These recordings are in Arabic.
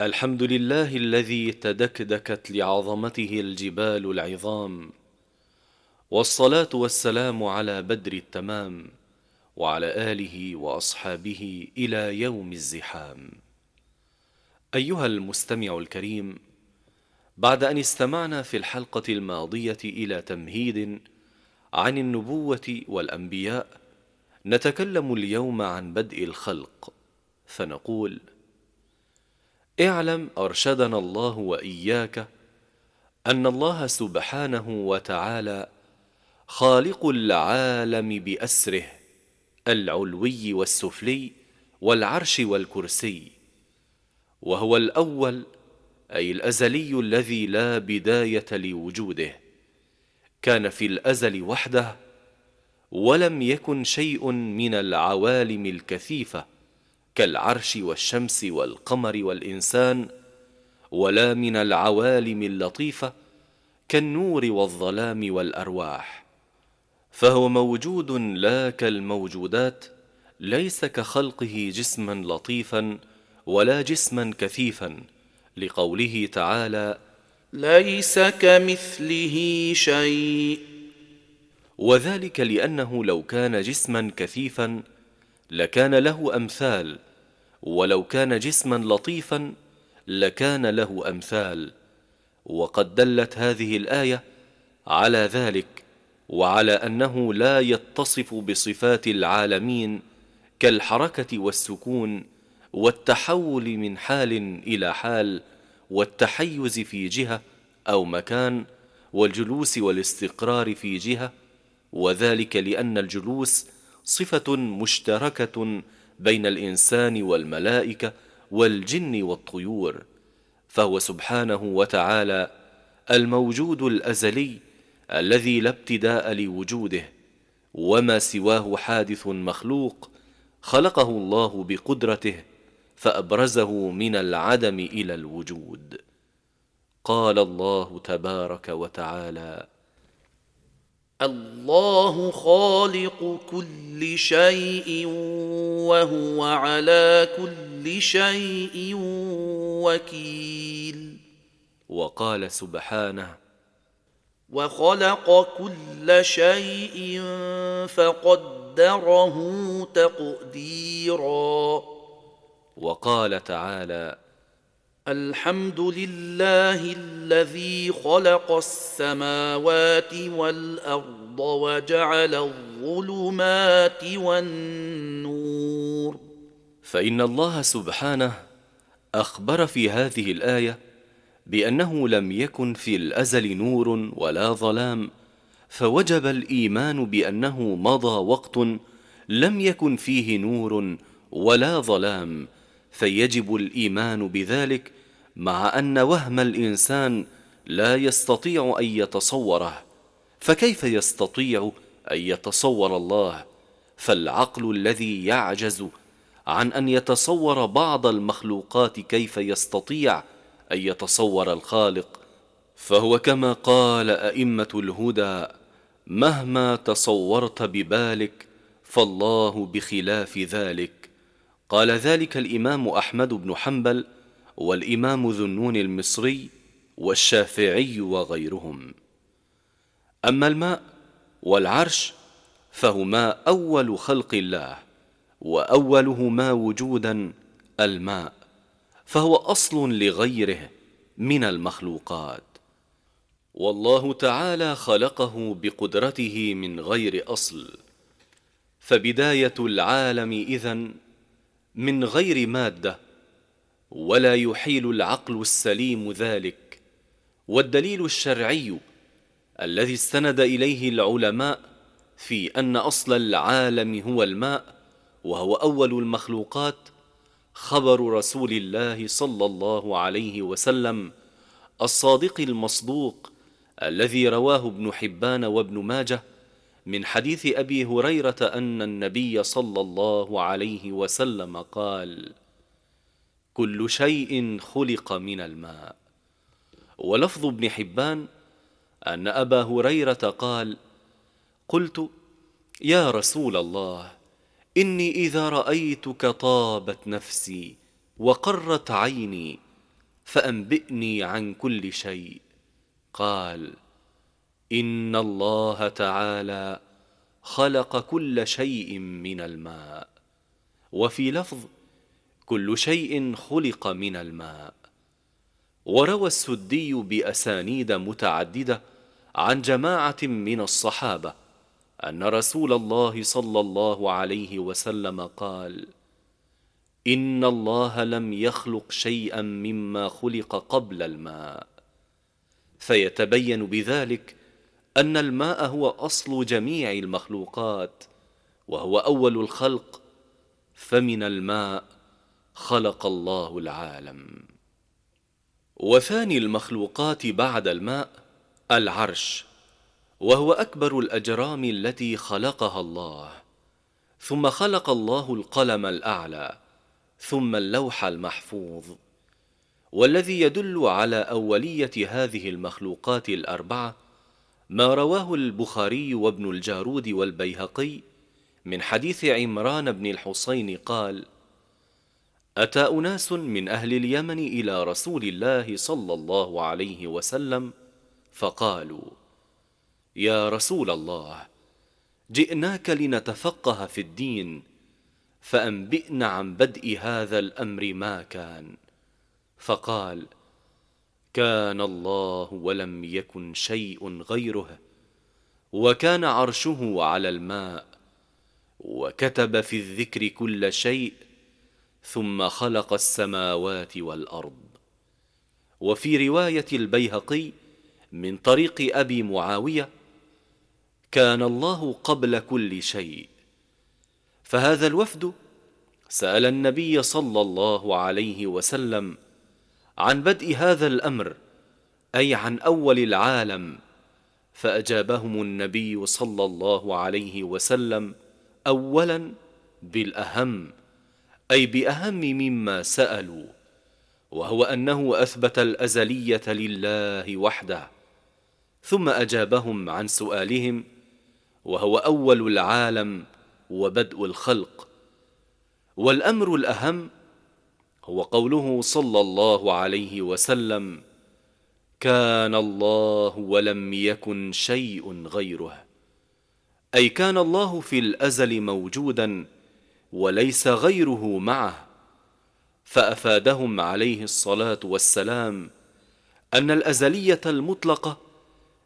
الحمد لله الذي تدكدكت لعظمته الجبال العظام والصلاة والسلام على بدر التمام وعلى آله وأصحابه إلى يوم الزحام. أيها المستمع الكريم بعد أن استمعنا في الحلقة الماضية إلى تمهيد عن النبوة والأنبياء نتكلم اليوم عن بدء الخلق فنقول اعلم أرشدنا الله وإياك أن الله سبحانه وتعالى خالق العالم بأسره العلوي والسفلي والعرش والكرسي وهو الأول أي الأزلي الذي لا بداية لوجوده كان في الأزل وحده ولم يكن شيء من العوالم الكثيفة. كالعرش والشمس والقمر والإنسان ولا من العوالم اللطيفة كالنور والظلام والأرواح. فهو موجود لا كالموجودات ليس كخلقه جسما لطيفا ولا جسما كثيفا لقوله تعالى ليس كمثله شيء. وذلك لأنه لو كان جسما كثيفا لكان له أمثال ولو كان جسما لطيفا لكان له أمثال. وقد دلت هذه الآية على ذلك وعلى أنه لا يتصف بصفات العالمين كالحركة والسكون والتحول من حال إلى حال والتحيز في جهة أو مكان والجلوس والاستقرار في جهة وذلك لأن الجلوس صفة مشتركة بين الإنسان والملائكة والجن والطيور فهو سبحانه وتعالى الموجود الأزلي الذي لا ابتداء لوجوده وما سواه حادث مخلوق خلقه الله بقدرته فأبرزه من العدم إلى الوجود. قال الله تبارك وتعالى الله خالق كل شيء وهو على كل شيء وكيل. وقال سبحانه وخلق كل شيء فقدره تقديرا. وقال تعالى الحمد لله الذي خلق السماوات والأرض وجعل الظلمات والنور. فإن الله سبحانه أخبر في هذه الآية بأنه لم يكن في الأزل نور ولا ظلام فوجب الإيمان بأنه مضى وقت لم يكن فيه نور ولا ظلام فيجب الإيمان بذلك مع أن وهم الإنسان لا يستطيع أن يتصوره فكيف يستطيع أن يتصور الله؟ فالعقل الذي يعجز عن أن يتصور بعض المخلوقات كيف يستطيع أن يتصور الخالق فهو كما قال أئمة الهدى مهما تصورت ببالك فالله بخلاف ذلك. قال ذلك الإمام أحمد بن حنبل والإمام ذو النون المصري والشافعي وغيرهم. أما الماء والعرش فهما أول خلق الله واولهما وجودا الماء فهو أصل لغيره من المخلوقات. والله تعالى خلقه بقدرته من غير أصل. فبداية العالم إذن من غير مادة ولا يحيل العقل السليم ذلك. والدليل الشرعي الذي استند إليه العلماء في أن أصل العالم هو الماء وهو أول المخلوقات خبر رسول الله صلى الله عليه وسلم الصادق المصدوق الذي رواه ابن حبان وابن ماجه من حديث أبي هريرة أن النبي صلى الله عليه وسلم قال كل شيء خلق من الماء. ولفظ ابن حبان أن أبا هريرة قال قلت يا رسول الله إني إذا رأيتك طابت نفسي وقرت عيني فأنبئني عن كل شيء. قال إن الله تعالى خلق كل شيء من الماء. وفي لفظ كل شيء خلق من الماء. وروى السدي بأسانيد متعددة عن جماعة من الصحابة أن رسول الله صلى الله عليه وسلم قال إن الله لم يخلق شيئا مما خلق قبل الماء. فيتبين بذلك أن الماء هو أصل جميع المخلوقات وهو أول الخلق فمن الماء خلق الله العالم. وثاني المخلوقات بعد الماء العرش وهو أكبر الأجرام التي خلقها الله. ثم خلق الله القلم الأعلى ثم اللوح المحفوظ. والذي يدل على أولية هذه المخلوقات الأربعة ما رواه البخاري وابن الجارود والبيهقي من حديث عمران بن الحصين قال أتى أناس من أهل اليمن إلى رسول الله صلى الله عليه وسلم فقالوا يا رسول الله جئناك لنتفقه في الدين فأنبئنا عن بدء هذا الأمر ما كان. فقال كان الله ولم يكن شيء غيره وكان عرشه على الماء وكتب في الذكر كل شيء ثم خلق السماوات والأرض. وفي رواية البيهقي من طريق أبي معاوية كان الله قبل كل شيء فهذا الوفد سأل النبي صلى الله عليه وسلم عن بدء هذا الأمر أي عن أول العالم. فأجابهم النبي صلى الله عليه وسلم اولا بالأهم أي بأهم مما سألوا وهو أنه أثبت الأزلية لله وحده ثم أجابهم عن سؤالهم وهو أول العالم وبدء الخلق والأمر الأهم هو قوله صلى الله عليه وسلم كان الله ولم يكن شيء غيره أي كان الله في الأزل موجودا وليس غيره معه. فأفادهم عليه الصلاة والسلام أن الأزلية المطلقة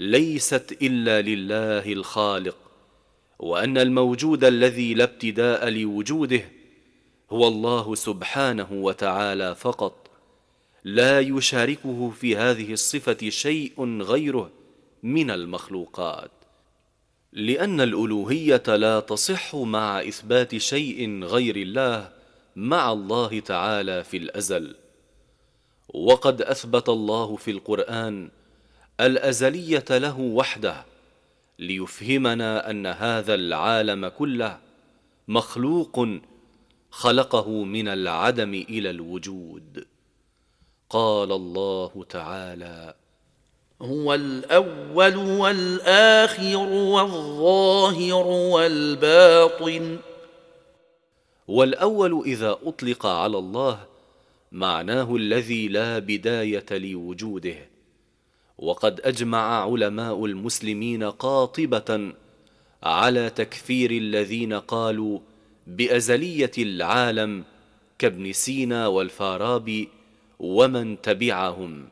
ليست إلا لله الخالق وأن الموجود الذي لا ابتداء لوجوده هو الله سبحانه وتعالى فقط. لا يشاركه في هذه الصفة شيء غيره من المخلوقات. لأن الألوهية لا تصح مع إثبات شيء غير الله مع الله تعالى في الأزل. وقد أثبت الله في القرآن الأزلية له وحده ليفهمنا أن هذا العالم كله مخلوق خلقه من العدم إلى الوجود. قال الله تعالى هو الأول والآخر والظاهر والباطن. والأول إذا أطلق على الله معناه الذي لا بداية لوجوده. وقد أجمع علماء المسلمين قاطبة على تكفير الذين قالوا بأزلية العالم كابن سينا والفارابي ومن تبعهم.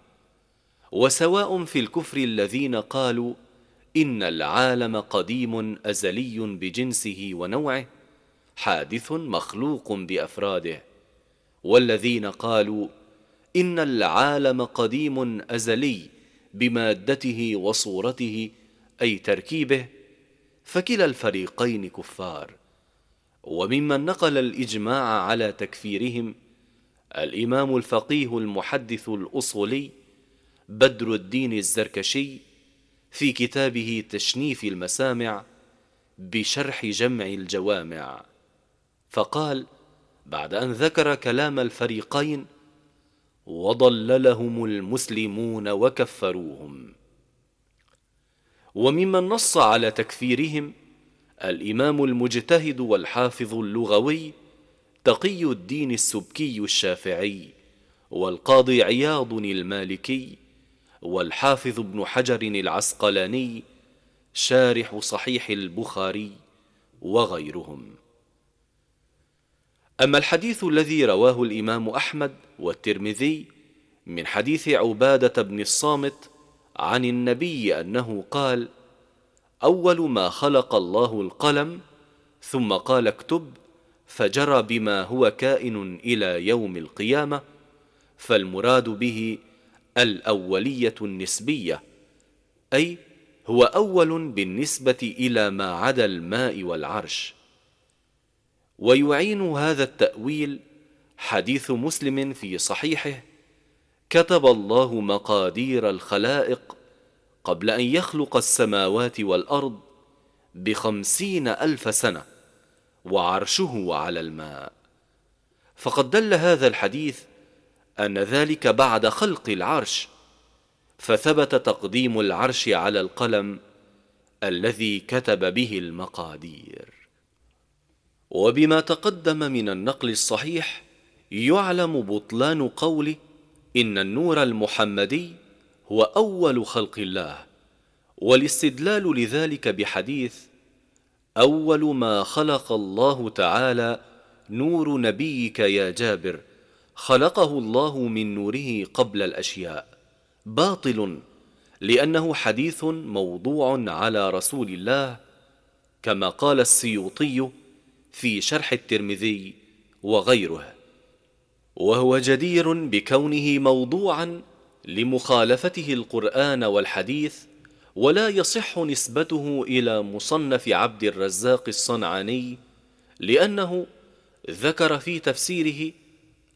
وسواء في الكفر الذين قالوا إن العالم قديم أزلي بجنسه ونوعه حادث مخلوق بأفراده. والذين قالوا إن العالم قديم أزلي بمادته وصورته أي تركيبه فكلا الفريقين كفار. وممن نقل الإجماع على تكفيرهم الإمام الفقيه المحدث الأصولي بدر الدين الزركشي في كتابه تشنيف المسامع بشرح جمع الجوامع. فقال بعد أن ذكر كلام الفريقين وضللهم المسلمون وكفروهم. وممن نص على تكفيرهم الإمام المجتهد والحافظ اللغوي تقي الدين السبكي الشافعي والقاضي عياض المالكي والحافظ ابن حجر العسقلاني شارح صحيح البخاري وغيرهم. أما الحديث الذي رواه الإمام أحمد والترمذي من حديث عبادة بن الصامت عن النبي أنه قال أول ما خلق الله القلم ثم قال اكتب فجرى بما هو كائن إلى يوم القيامة فالمراد به الأولية النسبية أي هو أول بالنسبة إلى ما عدا الماء والعرش. ويعين هذا التأويل حديث مسلم في صحيحه كتب الله مقادير الخلائق قبل أن يخلق السماوات والأرض بخمسين ألف سنة وعرشه على الماء. فقد دل هذا الحديث أن ذلك بعد خلق العرش فثبت تقديم العرش على القلم الذي كتب به المقادير. وبما تقدم من النقل الصحيح يعلم بطلان قوله إن النور المحمدي هو أول خلق الله والاستدلال لذلك بحديث أول ما خلق الله تعالى نور نبيك يا جابر خلقه الله من نوره قبل الأشياء باطل لأنه حديث موضوع على رسول الله كما قال السيوطي في شرح الترمذي وغيره. وهو جدير بكونه موضوعا لمخالفته القرآن والحديث ولا يصح نسبته إلى مصنف عبد الرزاق الصنعاني لأنه ذكر في تفسيره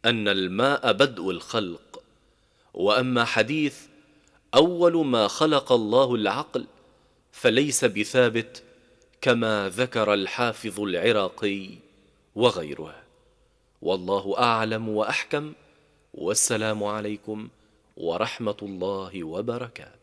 أن الماء بدء الخلق وأما حديث أول ما خلق الله العقل فليس بثابت كما ذكر الحافظ العراقي وغيره. والله أعلم وأحكم والسلام عليكم ورحمة الله وبركاته.